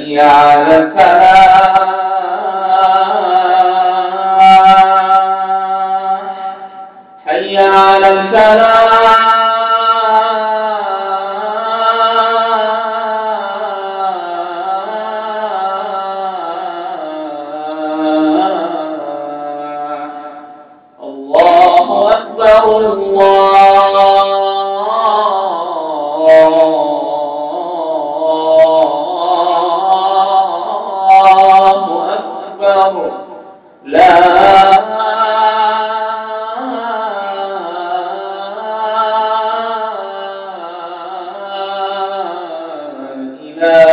حي على الفلاح. على الفلاح. الله أكبر. الله. أكبر لا. إله